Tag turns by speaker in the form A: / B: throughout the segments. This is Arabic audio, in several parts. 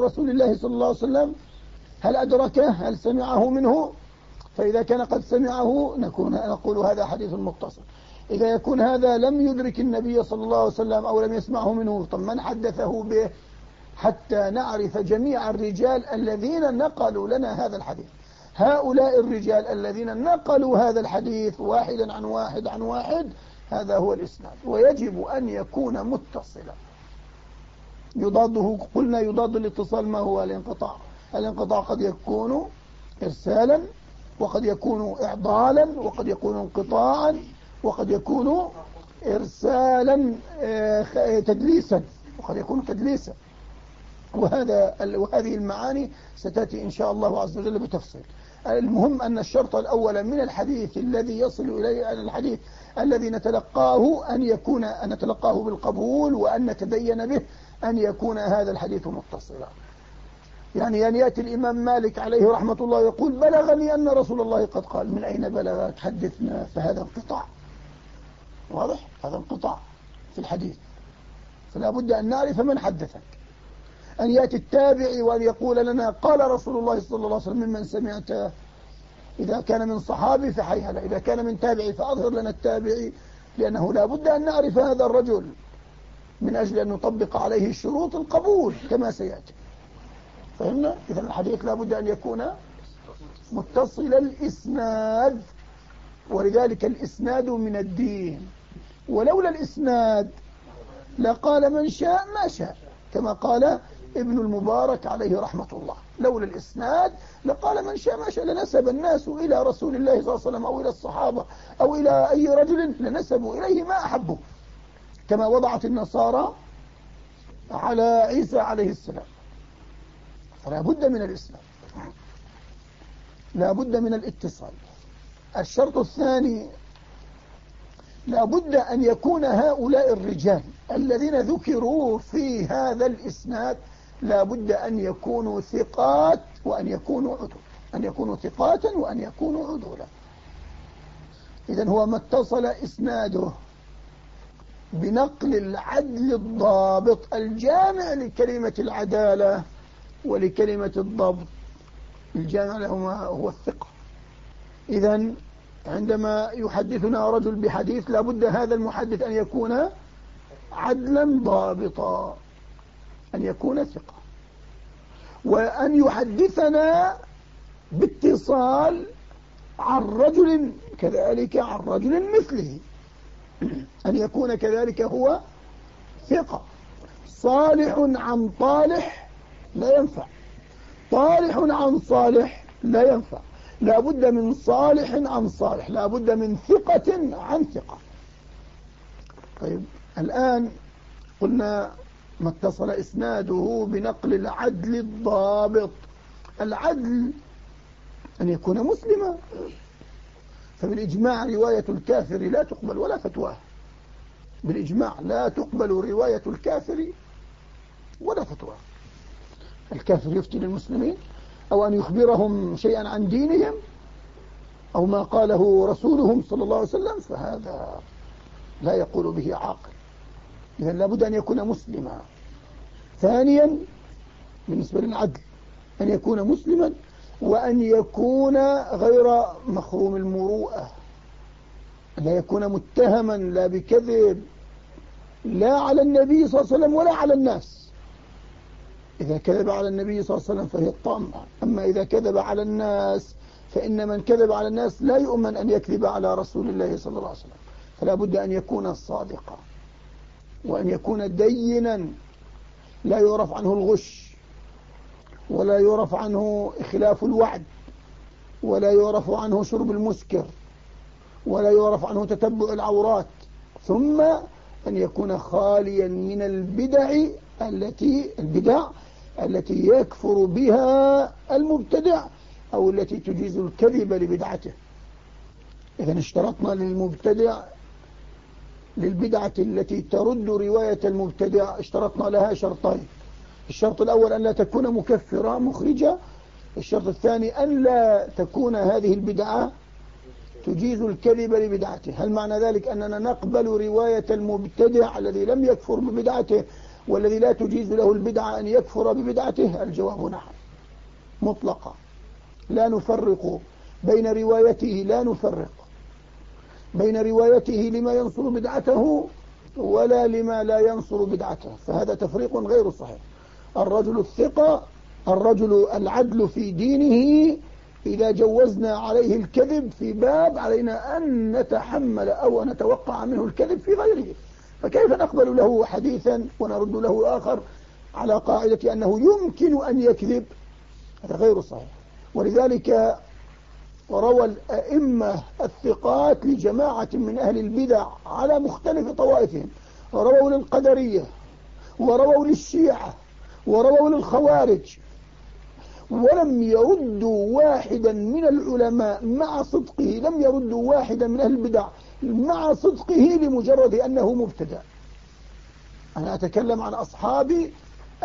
A: رسول الله صلى الله عليه وسلم هل أدركه؟ هل سمعه منه؟ فإذا كان قد سمعه نكون نقول هذا حديث متصل إذا يكون هذا لم يدرك النبي صلى الله عليه وسلم أو لم يسمعه منه طب من حدثه به؟ حتى نعرف جميع الرجال الذين نقلوا لنا هذا الحديث. هؤلاء الرجال الذين نقلوا هذا الحديث واحدا عن واحد عن واحد هذا هو الإسناد. ويجب أن يكون متصلا. يضاده قلنا يضاد الاتصال ما هو الانقطاع. الانقطاع قد يكون إرسالا وقد يكون إعضالا وقد يكون انقطاعا وقد يكون إرسالا آه، تدليسا وقد يكون تدليسا. وهذا وهذه المعاني ستأتي إن شاء الله عز وجل بتفصيل. المهم أن الشرط الأول من الحديث الذي يصل إليه الحديث الذي نتلقاه أن يكون أن نتلقاه بالقبول وأن نتدين به أن يكون هذا الحديث متصلا. يعني أن يأتي الإمام مالك عليه رحمة الله يقول بلغني أن رسول الله قد قال من أين بلغ حدثنا. فهذا انقطاع. واضح؟ هذا انقطاع في الحديث. فلا بد أن نعرف من حدثك. أن يأتي التابعي وأن يقول لنا قال رسول الله صلى الله عليه وسلم ممن سمعته إذا كان من صحابي فحيها إذا كان من تابعي فأظهر لنا التابعي لأنه لا بد أن نعرف هذا الرجل. من أجل أن نطبق عليه شروط القبول كما سيأتي. فهمنا؟ إذا الحديث لا بد أن يكون متصل الإسناد ولذلك الإسناد من الدين. ولولا الإسناد لقال من شاء ما شاء كما قال ابن المبارك عليه رحمة الله. لولا الإسناد لقال من شاء ما شاء لنسب الناس إلى رسول الله صلى الله عليه وسلم أو إلى الصحابة أو إلى أي رجل لنسبوا إليه ما أحبه كما وضعت النصارى على عيسى عليه السلام. فلا بد من الإسلام. لا بد من الاتصال. الشرط الثاني لا بد أن يكون هؤلاء الرجال الذين ذكروا في هذا الإسناد لا بد أن يكونوا ثقات وأن يكونوا عدول. أن يكونوا ثقات وأن يكونوا عدولا. إذا هو ما اتصل إسناده بنقل العدل الضابط الجامع لكلمة العدالة ولكلمة الضبط. الجامع لهما هو الثقة. إذا عندما يحدثنا رجل بحديث لابد هذا المحدث أن يكون عدلا ضابطا أن يكون ثقة. وأن يحدثنا باتصال عن رجل كذلك عن رجل مثله. أن يكون كذلك هو ثقة. صالح عن طالح لا ينفع. طالح عن صالح لا ينفع. لا بد من صالح عن صالح. لا بد من ثقة عن ثقة. طيب الآن قلنا ما اتصل إسناده بنقل العدل الضابط. العدل أن يكون مسلما. فبالإجماع رواية الكافر لا تقبل ولا فتواه بالإجماع لا تقبل رواية الكافر ولا فتواه الكافر يفتي للمسلمين أو أن يخبرهم شيئا عن دينهم أو ما قاله رسولهم صلى الله عليه وسلم فهذا لا يقول به عاقل. إذا لابد أن يكون مسلما. ثانيا بالنسبة للعدل أن يكون مسلما وأن يكون غير مخروم المروءة لا يكون متهما لا بكذب لا على النبي صلى الله عليه وسلم ولا على الناس. إذا كذب على النبي صلى الله عليه وسلم فهي الطامة أما إذا كذب على الناس فإن من كذب على الناس لا يؤمن أن يكذب على رسول الله صلى الله عليه وسلم. فلا بد أن يكون صادقا وأن يكون دينا لا يعرف عنه الغش. ولا يعرف عنه خلاف الوعد ولا يعرف عنه شرب المسكر ولا يعرف عنه تتبع العورات ثم أن يكون خاليا من البدع التي البدع التي يكفر بها المبتدع أو التي تجيز الكذب لبدعته. إذا اشترطنا للمبتدع للبدعة التي ترد رواية المبتدع اشترطنا لها شرطين. الشرط الأول أن لا تكون مكفرة مخرجة. الشرط الثاني أن لا تكون هذه البدعة تجيز الكذب لبدعته. هل معنى ذلك أننا نقبل رواية المبتدع الذي لم يكفر ببدعته والذي لا تجيز له البدعة أن يكفر ببدعته؟ الجواب نعم. مطلقا لا نفرق بين روايته لا نفرق بين روايته لما ينصر بدعته ولا لما لا ينصر بدعته. فهذا تفريق غير صحيح. الرجل الثقة الرجل العدل في دينه إذا جوزنا عليه الكذب في باب علينا أن نتحمل أو نتوقع منه الكذب في غيره. فكيف نقبل له حديثا ونرد له آخر على قاعدة أنه يمكن أن يكذب؟ هذا غير صحيح. ولذلك وروى الأئمة الثقات لجماعة من أهل البدع على مختلف طوائفهم. ورووا للقدرية ورووا للشيعة ورووا للخوارج. ولم يردوا واحدا من العلماء مع صدقه لم يردوا واحدا من أهل البدع مع صدقه لمجرد أنه مبتدع أنا أتكلم عن أصحاب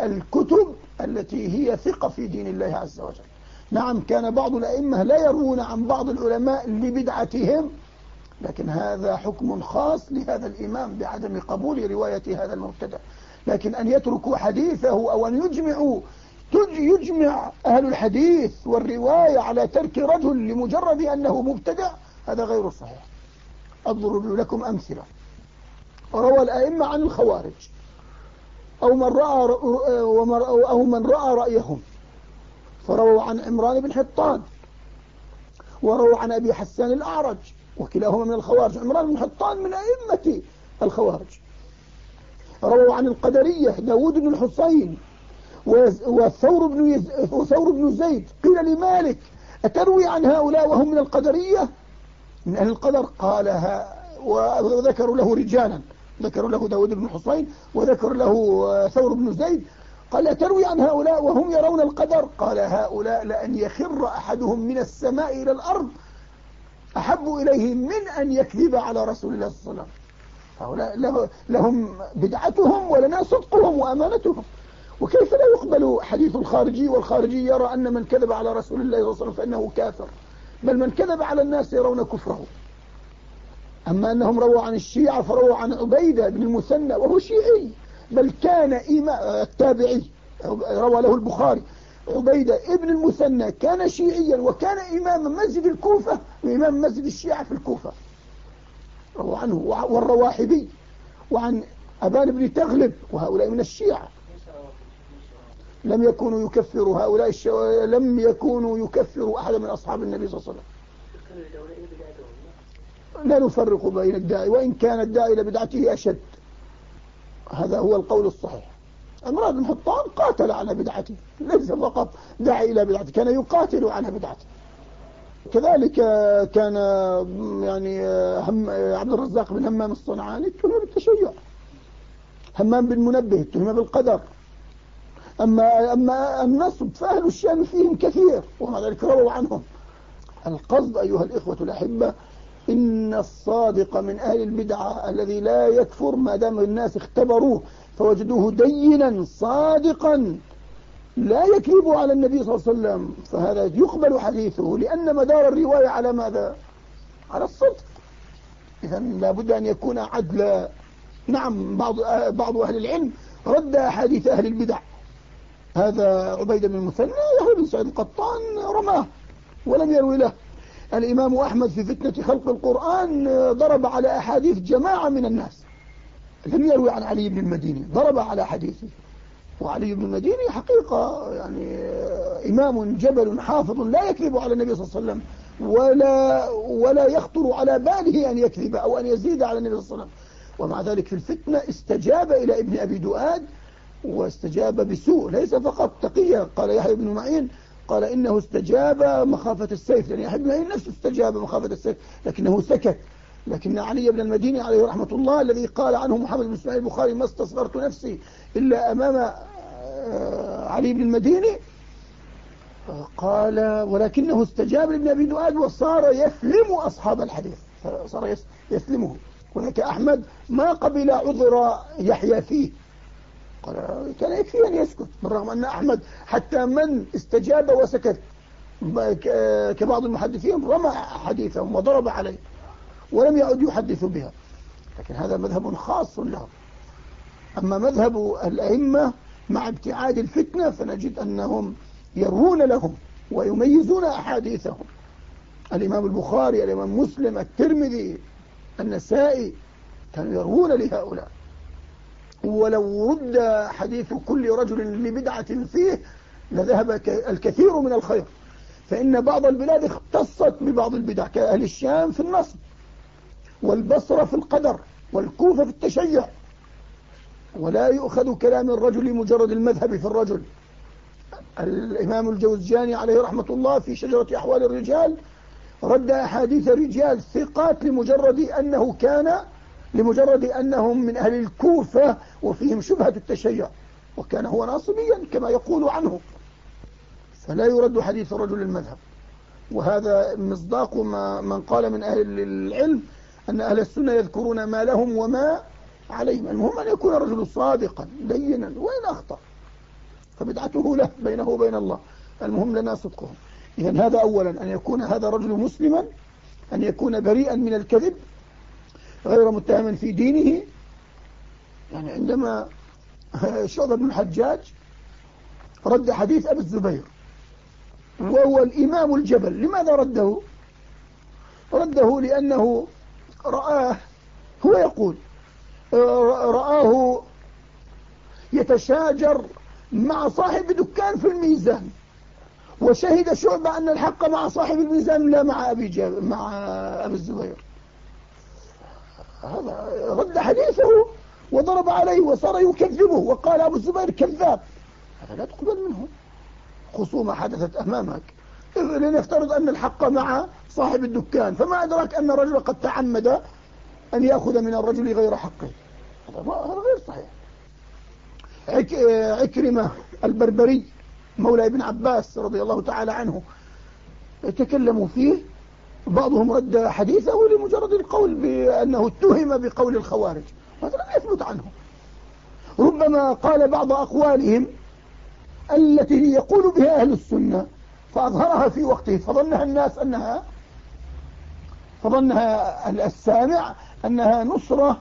A: الكتب التي هي ثقة في دين الله عز وجل. نعم كان بعض الأئمة لا يروون عن بعض العلماء لبدعتهم لكن هذا حكم خاص لهذا الإمام بعدم قبول رواية هذا المبتدع لكن أن يتركوا حديثه أو أن يجمعوا يجمع أهل الحديث والرواية على ترك رجل لمجرد أنه مبتدع هذا غير صحيح. أضرب لكم أمثلة. روى الأئمة عن الخوارج. أو من رأى أو من رأى رأيهم. فرووا عن عمران بن حطان. ورووا عن أبي حسان الأعرج. وكلاهما من الخوارج. عمران بن حطان من أئمة الخوارج. رووا عن القدرية داود بن الحسين وثور بن, يز... وثور بن زيد. قيل لمالك أتروي عن هؤلاء وهم من القدرية؟ من أهل القدر؟ قالها وذكروا له رجالا. ذكروا له داود بن حسين وذكر له ثور بن زيد. قال تروي عن هؤلاء وهم يرون القدر؟ قال هؤلاء لأن يخر أحدهم من السماء إلى الأرض أحب إليه من أن يكذب على رسول الله صلى الله عليه وسلم. هؤلاء لهم بدعتهم ولنا صدقهم وأمانتهم. وكيف لا يقبل حديث الخارجي والخارجي يرى أن من كذب على رسول الله صلى الله عليه وسلم فإنه كافر. بل من كذب على الناس يرون كفره. أما أنهم رووا عن الشيعة فرووا عن عبيدة بن المثنى وهو شيعي. بل كان إمام التابعي روى له البخاري. عبيدة ابن المثنى كان شيعيا وكان إمام مسجد الكوفة وإمام مسجد الشيعة في الكوفة. روى عنه والرواحبي وعن أبان بن تغلب وهؤلاء من الشيعة. لم يكونوا يكفروا هؤلاء الشو... لم يكونوا يكفروا أحد من أصحاب النبي صلى الله عليه وسلم. لا نفرق بين الداعي وإن كان الداعي لبدعته أشد. هذا هو القول الصحيح. عمران بن حطان قاتل على بدعته ليس فقط داعي إلى بدعته كان يقاتل على بدعته. كذلك كان يعني هم عبد الرزاق بن همام الصنعاني اتهم بالتشيع. همام بن منبه اتهم بالقدر. أما, أما النصب فأهل الشام فيهم كثير ومع ذلك رووا عنهم. القصد أيها الإخوة الأحبة إن الصادق من أهل البدعة الذي لا يكفر ما دام الناس اختبروه فوجدوه دينا صادقا. لا يكذب على النبي صلى الله عليه وسلم فهذا يقبل حديثه لأن مدار الرواية على ماذا؟ على الصدق. إذا لابد أن يكون عدلا نعم بعض بعض أهل العلم رد أحاديث أهل البدع. هذا عبيد بن المثنى يحيى بن سعيد القطان رماه ولم يروي له. الإمام أحمد في فتنة خلق القرآن ضرب على أحاديث جماعة من الناس. لم يروي عن علي بن المديني ضرب على حديثه وعلي بن المديني حقيقة يعني إمام جبل حافظ لا يكذب على النبي صلى الله عليه وسلم ولا, ولا يخطر على باله أن يكذب أو أن يزيد على النبي صلى الله عليه وسلم. ومع ذلك في الفتنة استجاب إلى ابن أبي دؤاد واستجاب بسوء ليس فقط تقية. قال يحيى بن معين قال إنه استجاب مخافة السيف لأن يحيى بن معين نفسه استجاب مخافة السيف لكنه سكت. لكن علي بن المديني عليه رحمة الله الذي قال عنه محمد بن إسماعيل البخاري ما استصغرت نفسي إلا أمام آه، علي بن المديني قال ولكنه استجاب لابن أبي دؤاد وصار يسلم أصحاب الحديث صار يسلمه. هناك أحمد ما قبل عذر يحيى فيه. قال كان يكفي أن يسكت بالرغم أن أحمد حتى من استجاب وسكت كبعض المحدثين رمى حديثهم وضرب عليه. ولم يعد يحدث بها. لكن هذا مذهب خاص له. أما مذهب الأئمة مع ابتعاد الفتنة فنجد أنهم يروون لهم ويميزون أحاديثهم. الإمام البخاري الإمام مسلم الترمذي النسائي كانوا يروون لهؤلاء. ولو رد حديث كل رجل لبدعة فيه لذهب الكثير من الخير. فإن بعض البلاد اختصت ببعض البدع كأهل الشام في النصب والبصرة في القدر والكوفة في التشيع. ولا يؤخذ كلام الرجل لمجرد المذهب في الرجل. الإمام الجوزجاني عليه رحمة الله في شجرة أحوال الرجال رد أحاديث رجال ثقات لمجرد أنه كان لمجرد أنهم من أهل الكوفة وفيهم شبهة التشيع. وكان هو ناصبيا كما يقول عنه. فلا يرد حديث رجل المذهب وهذا مصداق ما من قال من أهل العلم أن أهل السنة يذكرون ما لهم وما عليهم. المهم أن يكون الرجل صادقا لينا وإن أخطأ. فبدعته له بينه وبين الله. المهم لنا صدقهم. إذا هذا أولا أن يكون هذا الرجل مسلما أن يكون بريئا من الكذب غير متهم في دينه. يعني عندما شعب بن الحجاج رد حديث أبي الزبير وهو الإمام الجبل. لماذا رده؟ رده لأنه رآه هو يقول رآه يتشاجر مع صاحب دكان في الميزان. وشهد شعبة أن الحق مع صاحب الميزان لا مع أبي, جاب مع أبي الزبير. هذا رد حديثه وضرب عليه وصار يكذبه وقال أبو الزبير كذاب. هذا لا تقبل منه. خصومة حدثت أمامك. لنفترض أن الحق مع صاحب الدكان فما أدرك أن الرجل قد تعمد أن يأخذ من الرجل غير حقه. هذا غير صحيح. عك... عكرمة البربري مولى ابن عباس رضي الله تعالى عنه تكلموا فيه. بعضهم رد حديثه لمجرد القول بأنه اتهم بقول الخوارج. هذا لم يثبت عنه. ربما قال بعض أقوالهم التي يقول بها أهل السنة فأظهرها في وقته فظنها الناس أنها فظنها السامع أنها نصرة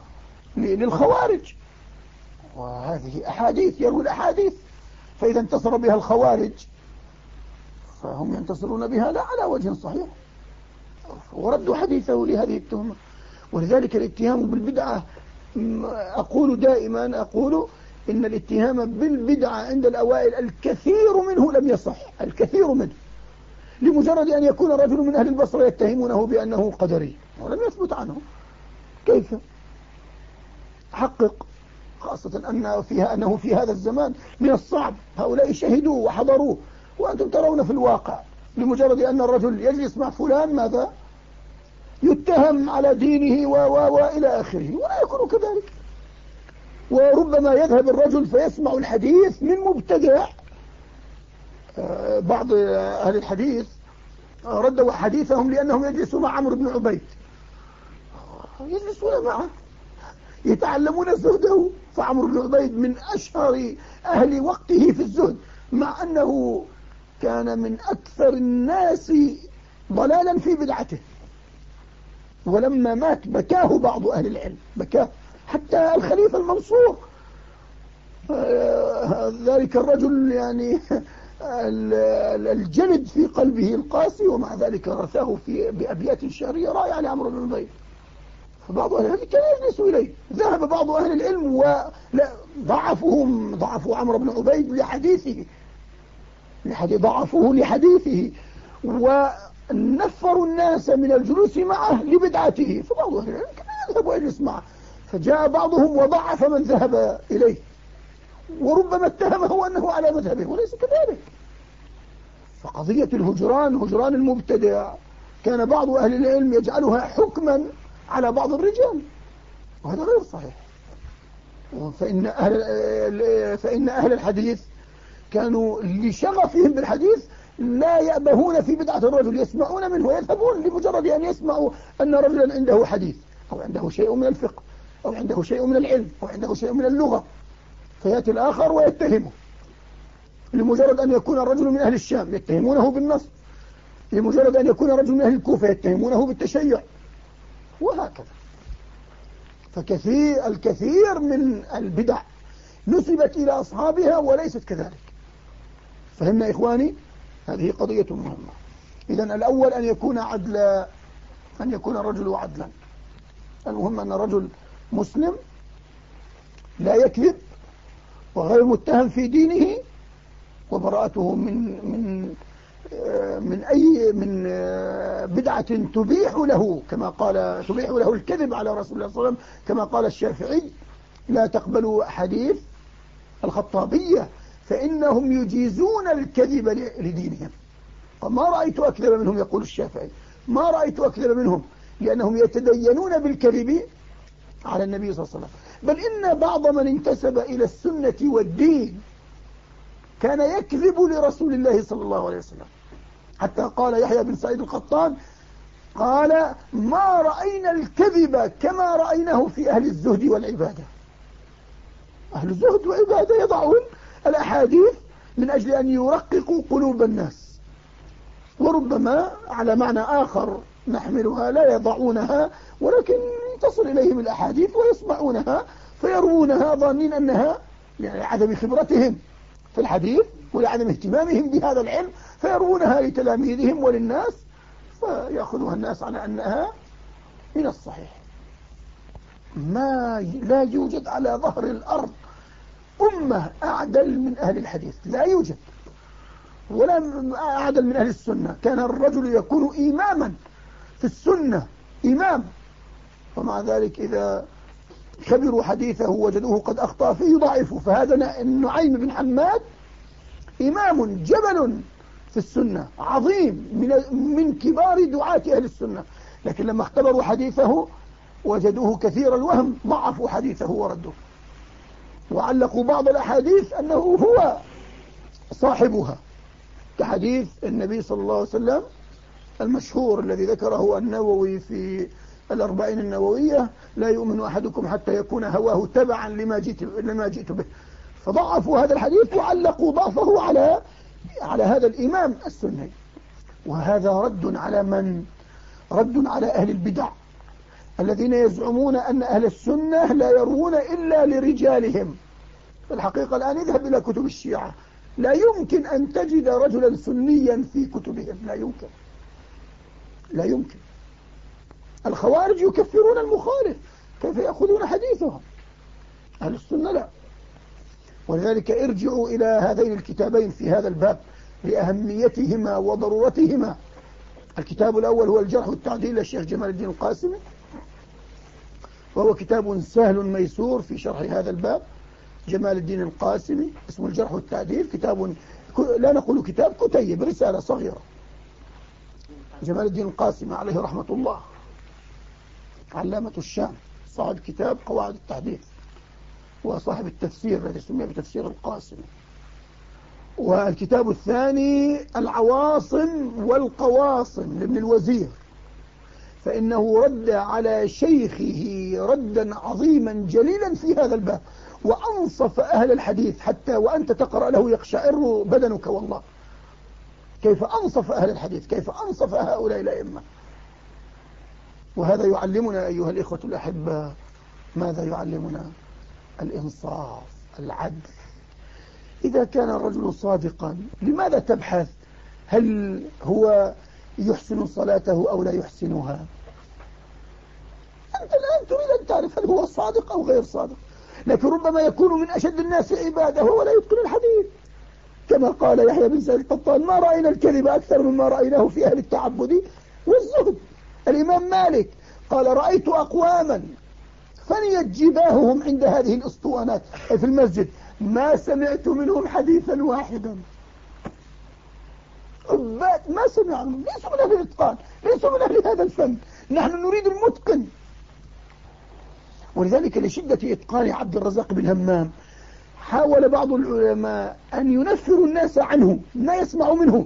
A: للخوارج. وهذه أحاديث يروي الأحاديث فإذا انتصر بها الخوارج فهم ينتصرون بها لا على وجه صحيح. وردوا حديثه لهذه التهمة. ولذلك الاتهام بالبدعة أقول دائما أقول إن الاتهام بالبدعة عند الأوائل الكثير منه لم يصح الكثير منه. لمجرد أن يكون رجل من أهل البصرة يتهمونه بأنه قدري. ولم يثبت عنه. كيف؟ حقق خاصة أن فيها أنه في هذا الزمان من الصعب. هؤلاء شهدوا وحضروا وأنتم ترون في الواقع. لمجرد أن الرجل يجلس مع فلان ماذا؟ يتهم على دينه و و وإلى آخره. ولا يكون كذلك. وربما يذهب الرجل فيسمع الحديث من مبتدع. آه، بعض أهل الحديث ردوا حديثهم لأنهم يجلسوا مع عمرو بن عبيد. يجلسون معه يتعلمون زهده. فعمرو بن عبيد من أشهر أهل وقته في الزهد مع أنه كان من أكثر الناس ضلالا في بدعته. ولما مات بكاه بعض أهل العلم بكاه. حتى الخليفة المنصور. آه، ذلك الرجل يعني الجلد في قلبه القاسي ومع ذلك رثاه في بأبيات شعرية رائعة لعمرو بن عبيد فبعض أهل العلم كان يجلس إليه. ذهب بعض أهل العلم وضعفهم ضعفوا عمرو بن عبيد لحديثه ضعفوه لحديثه ونفروا الناس من الجلوس معه لبدعته فبعض أهل العلم كان يذهب ويجلس معه فجاء بعضهم وضعف من ذهب إليه. وربما اتهمه أنه على مذهبه وليس كذلك. فقضية الهجران هجران المبتدع. كان بعض أهل العلم يجعلها حكما على بعض الرجال. وهذا غير صحيح. فإن أهل, فإن أهل الحديث كانوا لشغفهم بالحديث لا يأبهون في بدعة الرجل يسمعون منه ويذهبون لمجرد أن يسمعوا أن رجلا عنده حديث أو عنده شيء من الفقه. أو عنده شيء من العلم أو عنده شيء من اللغة. فيأتي الآخر ويتهمه. لمجرد أن يكون الرجل من أهل الشام يتهمونه بالنصب لمجرد أن يكون الرجل من أهل الكوفة يتهمونه بالتشيع. وهكذا. فكثير الكثير من البدع نسبت إلى أصحابها وليست كذلك. فهمنا إخواني؟ هذه قضية مهمة. إذا الأول أن يكون عدلا أن يكون الرجل عدلا. المهم أن الرجل مسلم لا يكذب وغير متهم في دينه وبراءته من من من أي من بدعة تبيح له كما قال تبيح له الكذب على رسول الله صلى الله عليه وسلم كما قال الشافعي لا تقبلوا حديث الخطابية فإنهم يجيزون الكذب لدينهم. ما رأيت أكذب منهم يقول الشافعي. ما رأيت أكذب منهم لأنهم يتدينون بالكذب على النبي صلى الله عليه وسلم. بل إن بعض من انتسب إلى السنة والدين كان يكذب لرسول الله صلى الله عليه وسلم. حتى قال يحيى بن سعيد القطان قال ما رأينا الكذب كما رأيناه في أهل الزهد والعبادة. أهل الزهد والعبادة يضعون الأحاديث من أجل أن يرققوا قلوب الناس. وربما على معنى آخر نحملها لا يضعونها ولكن تصل إليهم الأحاديث ويسمعونها فيروونها ظانين أنها لعدم خبرتهم في الحديث ولعدم اهتمامهم بهذا العلم فيروونها لتلاميذهم وللناس فيأخذها الناس على أنها من الصحيح. ما لا يوجد على ظهر الأرض أمة أعدل من أهل الحديث لا يوجد ولا أعدل من أهل السنة. كان الرجل يكون إماما في السنة إمام. ومع ذلك إذا خبروا حديثه وجدوه قد أخطأ فيه يضعفوا فهذا النعيم بن حماد إمام جبل في السنة عظيم من, من كبار دعاة أهل السنة. لكن لما اختبروا حديثه وجدوه كثير الوهم ضعفوا حديثه وردوه وعلقوا بعض الأحاديث أنه هو صاحبها. كحديث النبي صلى الله عليه وسلم المشهور الذي ذكره النووي في الأربعين النووية لا يؤمن أحدكم حتى يكون هواه تبعا لما جئت, لما جئت به. فضعفوا هذا الحديث وعلقوا ضعفه على على هذا الإمام السني. وهذا رد على من؟ رد على أهل البدع الذين يزعمون أن أهل السنة لا يروون إلا لرجالهم. في الحقيقة الآن اذهب إلى كتب الشيعة. لا يمكن أن تجد رجلا سنيا في كتبهم لا يمكن. لا يمكن. الخوارج يكفرون المخالف. كيف يأخذون حديثهم أهل السنة لا. ولذلك ارجعوا إلى هذين الكتابين في هذا الباب لأهميتهما وضرورتهما. الكتاب الأول هو الجرح والتعديل للشيخ جمال الدين القاسمي وهو كتاب سهل ميسور في شرح هذا الباب. جمال الدين القاسمي اسمه الجرح والتعديل. كتاب لا نقول كتاب كتيب رسالة صغيرة. جمال الدين القاسمي عليه رحمة الله. علامة الشام صاحب كتاب قواعد التحديث وصاحب التفسير الذي سمي بتفسير القاسمي. والكتاب الثاني العواصم والقواصم لابن الوزير. فإنه رد على شيخه ردا عظيما جليلا في هذا الباب وأنصف أهل الحديث حتى وأنت تقرأ له يقشعر بدنك والله. كيف أنصف أهل الحديث؟ كيف أنصف هؤلاء الأئمة؟ وهذا يعلمنا أيها الإخوة الأحبة ماذا يعلمنا؟ الإنصاف العدل. إذا كان الرجل صادقا لماذا تبحث؟ هل هو يحسن صلاته أو لا يحسنها؟ أنت الآن تريد أن تعرف هل هو صادق أو غير صادق. لكن ربما يكون من أشد الناس عبادة وهو لا يتقن الحديث. كما قال يحيى بن سعيد القطان ما رأينا الكذب أكثر مما رأيناه في أهل التعبد والزهد. الإمام مالك قال رأيت أقواما فنيت جباههم عند هذه الأسطوانات. في المسجد ما سمعت منهم حديثا واحدا. عباد ما سمعوا ليسوا من أهل الإتقان ليسوا من أهل هذا الفن نحن نريد المتقن. ولذلك لشدة إتقان عبد الرزاق بن همام حاول بعض العلماء أن ينفروا الناس عنه ما يسمع منه.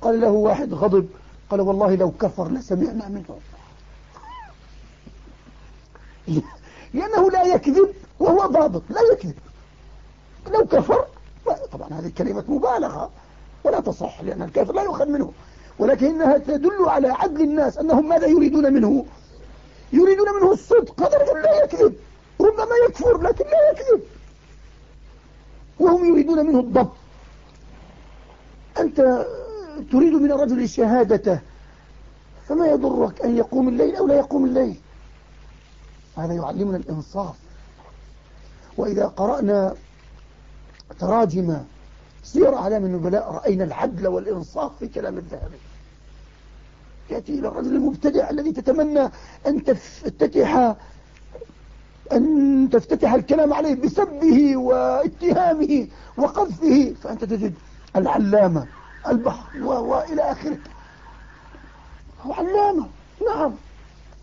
A: قال له واحد غضب قال والله لو كفر لسمعنا منه. لأنه لا يكذب وهو ضابط لا يكذب. لو كفر طبعا هذه كلمة مبالغة ولا تصح لأن الكافر لا يؤخذ منه. ولكنها تدل على عدل الناس أنهم ماذا يريدون منه؟ يريدون منه الصدق هذا لا يكذب. ربما يكفر لكن لا يكذب. وهم يريدون منه الضبط. أنت تريد من الرجل شهادته فما يضرك أن يقوم الليل أو لا يقوم الليل؟ هذا يعلمنا الإنصاف. وإذا قرأنا تراجم سير أعلام النبلاء رأينا العدل والإنصاف في كلام الذهبي. يأتي إلى الرجل المبتدع الذي تتمنى أن تفتتح أن تفتتح الكلام عليه بسبه واتهامه وقذفه فأنت تجد العلامة البحر وإلى آخره. هو علامة نعم.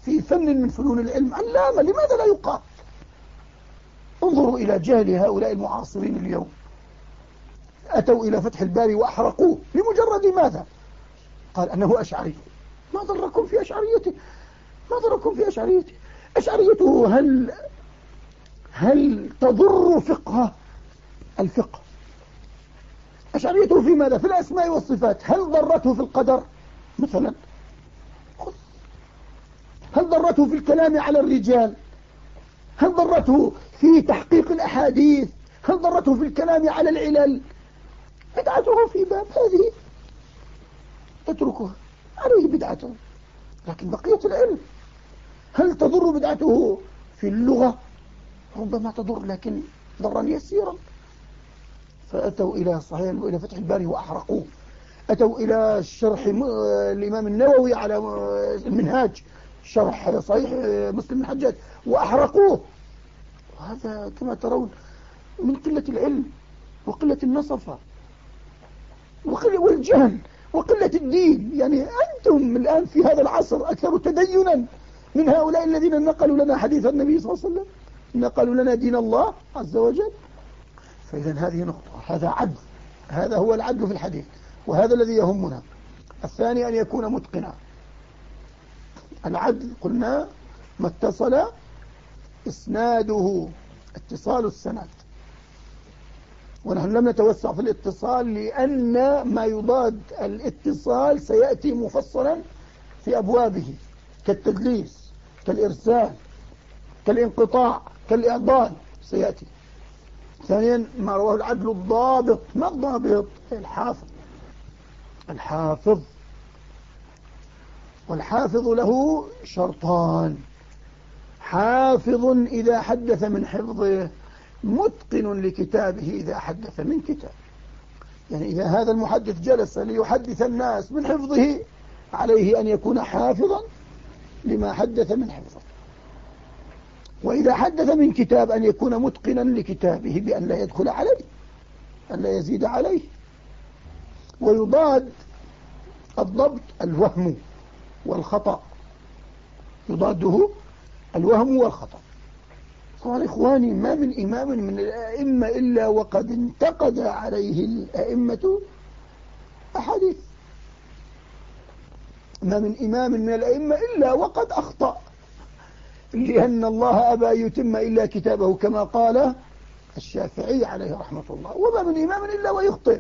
A: في فن من فنون العلم علامة لماذا لا يقال؟ انظروا إلى جهل هؤلاء المعاصرين اليوم. أتوا إلى فتح الباري وأحرقوه. لمجرد ماذا؟ قال أنه أشعري. ما ضركم في أشعريته؟ ما ضركم في أشعريته؟ أشعريته هل هل تضر فقه الفقه. أشعريته في ماذا؟ في الأسماء والصفات. هل ضرته في القدر؟ مثلا هل ضرته في الكلام على الرجال؟ هل ضرته في تحقيق الأحاديث؟ هل ضرته في الكلام على العلل؟ بدعته في باب هذه. اتركها. عليه بدعته. لكن بقية العلم هل تضر بدعته في اللغة؟ ربما تضر لكن ضرا يسيرا. فأتوا إلى صحيح إلى فتح الباري وأحرقوه. أتوا إلى شرح الإمام النووي على المنهاج شرح صحيح مسلم الحجاج وأحرقوه. وهذا كما ترون من قلة العلم وقلة النصفة والجهل وقلة الدين. يعني أنتم الآن في هذا العصر أكثر تدينا من هؤلاء الذين نقلوا لنا حديث النبي صلى الله عليه وسلم. نقلوا لنا دين الله عز وجل. فإذا هذه نقطة هذا عدل هذا هو العدل في الحديث وهذا الذي يهمنا. الثاني أن يكون متقنا. العدل قلنا ما اتصل إسناده اتصال السند. ونحن لم نتوسع في الاتصال لأن ما يضاد الاتصال سيأتي مفصلا في أبوابه كالتدليس كالإرسال كالانقطاع. كالإعضال سيأتي. ثانيا ما رواه العدل الضابط. ما الضابط؟ الحافظ. الحافظ. والحافظ له شرطان. حافظ إذا حدث من حفظه متقن لكتابه إذا حدث من كتاب يعني إذا هذا المحدث جلس ليحدث الناس من حفظه عليه أن يكون حافظا لما حدث من حفظه. وإذا حدث من كتاب أن يكون متقنا لكتابه بأن لا يدخل عليه أن لا يزيد عليه. ويضاد الضبط الوهم والخطأ. يضاده الوهم والخطأ. طبعا إخواني ما من إمام من الأئمة إلا وقد انتقد عليه الأئمة أحاديث. ما من إمام من الأئمة إلا وقد أخطأ. لأن الله أبى يتم إلا كتابه كما قال الشافعي عليه رحمة الله. وما من إمام إلا ويخطئ.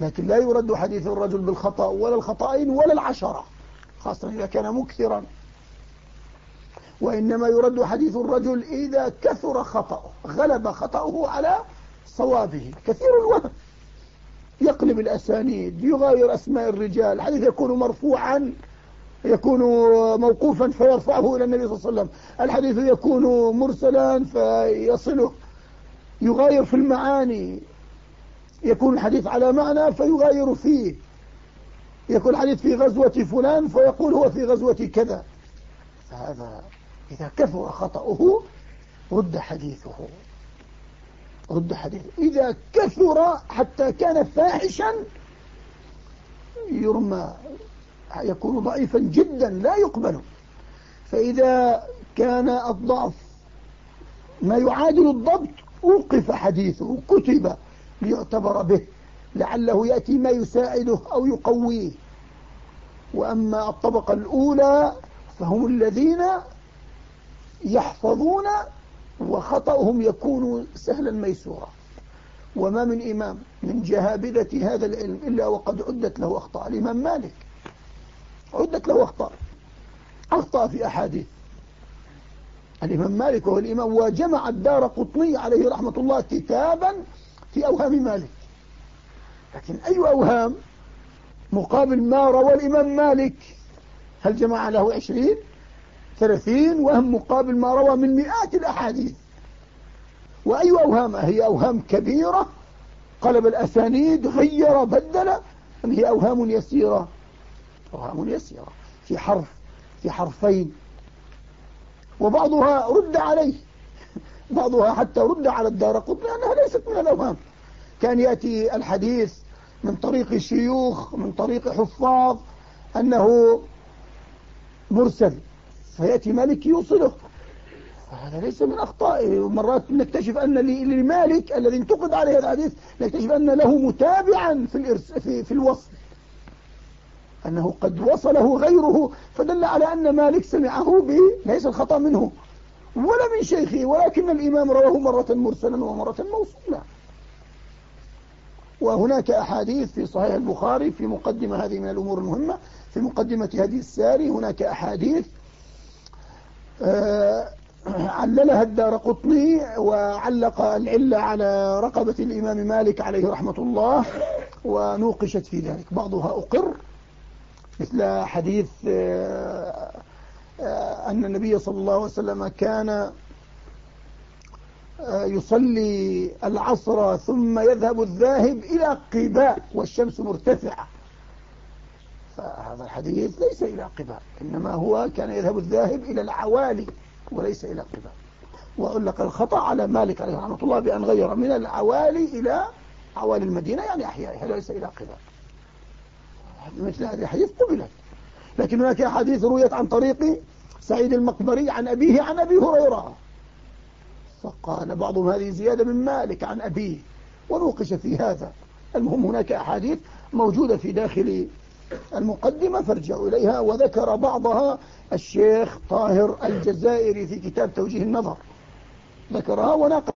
A: لكن لا يرد حديث الرجل بالخطأ ولا الخطأين ولا العشرة خاصة إذا كان مكثرا. وإنما يرد حديث الرجل إذا كثر خطأه غلب خطأه على صوابه. كثير الوهم. يقلب الأسانيد يغاير أسماء الرجال. حديث يكون مرفوعا. يكون موقوفا فيرفعه إلى النبي صلى الله عليه وسلم. الحديث يكون مرسلا فيصله يغاير في المعاني. يكون الحديث على معنى فيغاير فيه. يكون الحديث في غزوة فلان فيقول هو في غزوة كذا. فهذا إذا كثر خطأه رد حديثه. رد حديثه. إذا كثر حتى كان فاحشا يرمى. يكون ضعيفا جدا لا يقبل فإذا كان الضعف ما يعادل الضبط أوقف حديثه كتب ليعتبر به لعله يأتي ما يساعده أو يقويه. وأما الطبقة الأولى فهم الذين يحفظون وخطأهم يكون سهلا ميسورا. وما من إمام من جهابذة هذا العلم إلا وقد عدت له أخطاء. الإمام مالك عدت له أخطاء. أخطأ في أحاديث. الإمام مالك وهو الإمام وجمع الدار قطني عليه رحمة الله كتابا في أوهام مالك. لكن أي أوهام مقابل ما روى الإمام مالك؟ هل جمع له عشرين؟ ثلاثين؟ وهم مقابل ما روى من مئات الأحاديث. وأي أوهام؟ هي أوهام كبيرة. قلب الأسانيد غير بدل أم هي أوهام يسيرة؟ أوهام يسيرة في حرف في حرفين. وبعضها رد عليه. بعضها حتى رد على الدار قطب لأنها ليست من الأوهام كان يأتي الحديث من طريق شيوخ من طريق حفاظ أنه مرسل. فيأتي مالك يوصله. هذا ليس من أخطائه. مرات نكتشف أن لمالك الذي انتقد عليه الحديث نكتشف أن له متابعا في, في, في الوصل أنه قد وصله غيره فدل على أن مالك سمعه به ليس الخطأ منه. ولا من شيخه ولكن الإمام رواه مرة مرسلا ومرة موصولا. وهناك أحاديث في صحيح البخاري في مقدمة هذه من الأمور المهمة. في مقدمة هذه الساري هناك أحاديث آه، عللها الدار قطني وعلق العلة على رقبة الإمام مالك عليه رحمة الله ونوقشت في ذلك. بعضها أقر. مثل حديث آه، آه، أن النبي صلى الله عليه وسلم كان يصلي العصر ثم يذهب الذاهب إلى قباء والشمس مرتفعة. فهذا الحديث ليس إلى قباء إنما هو كان يذهب الذاهب إلى العوالي وليس إلى قباء. وألق الخطأ على مالك عليه رحمة الله بأن غير من العوالي إلى عوالي المدينة يعني أحيائها ليس إلى قباء. مثل هذه الحديث قبلت. لكن هناك أحاديث رويت عن طريق سعيد المقبري عن أبيه عن أبي هريرة. فقال بعضهم هذه زيادة من مالك عن أبيه. ونوقش في هذا. المهم هناك أحاديث موجودة في داخل المقدمة فارجعوا إليها. وذكر بعضها الشيخ طاهر الجزائري في كتاب توجيه النظر. ذكرها وناقش